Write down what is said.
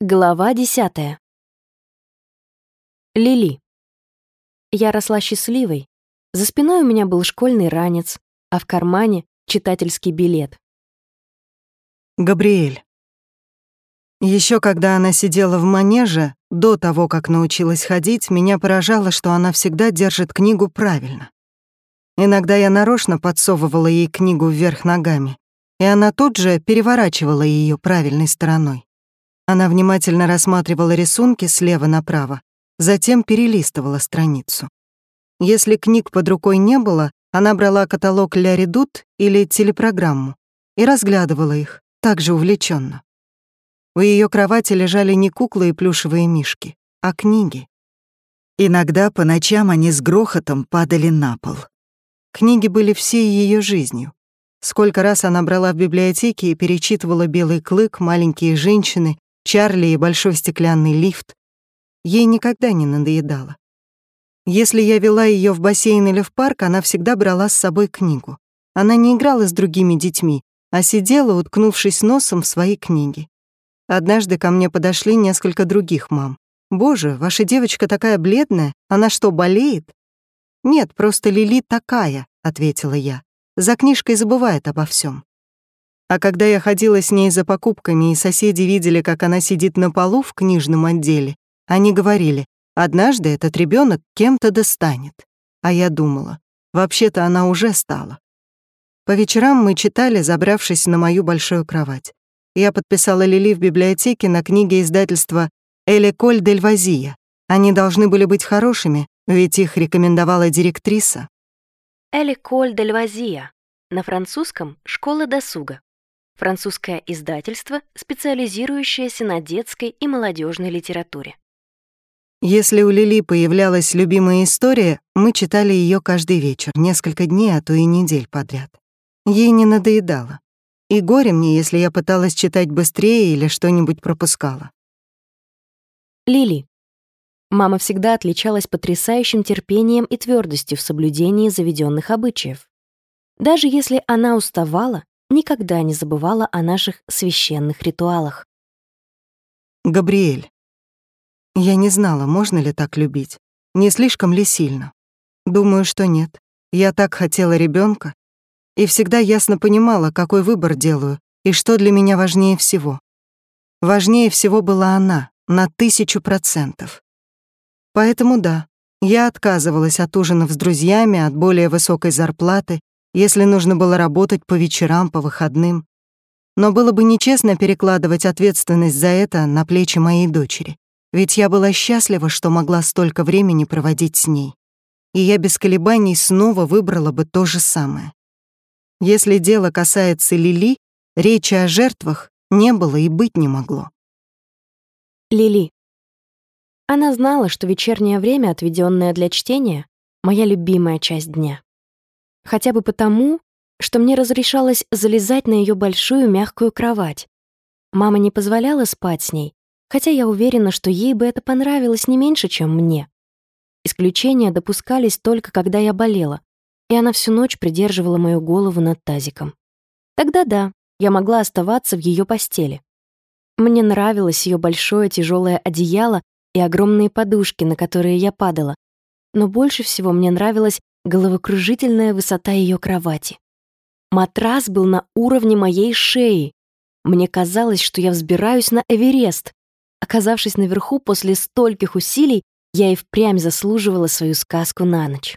Глава десятая. Лили. Я росла счастливой. За спиной у меня был школьный ранец, а в кармане — читательский билет. Габриэль. Еще когда она сидела в манеже, до того, как научилась ходить, меня поражало, что она всегда держит книгу правильно. Иногда я нарочно подсовывала ей книгу вверх ногами, и она тут же переворачивала ее правильной стороной. Она внимательно рассматривала рисунки слева направо, затем перелистывала страницу. Если книг под рукой не было, она брала каталог «Ля Редут» или телепрограмму и разглядывала их, также увлеченно. У ее кровати лежали не куклы и плюшевые мишки, а книги. Иногда по ночам они с грохотом падали на пол. Книги были всей ее жизнью. Сколько раз она брала в библиотеке и перечитывала «Белый клык», «Маленькие женщины», Чарли и большой стеклянный лифт. Ей никогда не надоедало. Если я вела ее в бассейн или в парк, она всегда брала с собой книгу. Она не играла с другими детьми, а сидела, уткнувшись носом в свои книги. Однажды ко мне подошли несколько других мам. «Боже, ваша девочка такая бледная, она что, болеет?» «Нет, просто Лили такая», — ответила я. «За книжкой забывает обо всем. А когда я ходила с ней за покупками, и соседи видели, как она сидит на полу в книжном отделе, они говорили, однажды этот ребенок кем-то достанет. А я думала, вообще-то она уже стала. По вечерам мы читали, забравшись на мою большую кровать. Я подписала Лили в библиотеке на книге издательства «Элеколь дель Вазия». Они должны были быть хорошими, ведь их рекомендовала директриса. «Элеколь дель Вазия» на французском «Школа досуга» французское издательство, специализирующееся на детской и молодежной литературе. Если у Лили появлялась любимая история, мы читали ее каждый вечер, несколько дней, а то и недель подряд. Ей не надоедало. И горе мне, если я пыталась читать быстрее или что-нибудь пропускала. Лили. Мама всегда отличалась потрясающим терпением и твердостью в соблюдении заведенных обычаев. Даже если она уставала, никогда не забывала о наших священных ритуалах. Габриэль. Я не знала, можно ли так любить. Не слишком ли сильно? Думаю, что нет. Я так хотела ребенка и всегда ясно понимала, какой выбор делаю и что для меня важнее всего. Важнее всего была она, на тысячу процентов. Поэтому да, я отказывалась от ужинов с друзьями, от более высокой зарплаты, если нужно было работать по вечерам, по выходным. Но было бы нечестно перекладывать ответственность за это на плечи моей дочери. Ведь я была счастлива, что могла столько времени проводить с ней. И я без колебаний снова выбрала бы то же самое. Если дело касается Лили, речи о жертвах не было и быть не могло. Лили. Она знала, что вечернее время, отведенное для чтения, моя любимая часть дня хотя бы потому, что мне разрешалось залезать на ее большую мягкую кровать. Мама не позволяла спать с ней, хотя я уверена, что ей бы это понравилось не меньше, чем мне. Исключения допускались только когда я болела, и она всю ночь придерживала мою голову над тазиком. Тогда да, я могла оставаться в ее постели. Мне нравилось ее большое тяжелое одеяло и огромные подушки, на которые я падала, но больше всего мне нравилось головокружительная высота ее кровати. Матрас был на уровне моей шеи. Мне казалось, что я взбираюсь на Эверест. Оказавшись наверху после стольких усилий, я и впрямь заслуживала свою сказку на ночь.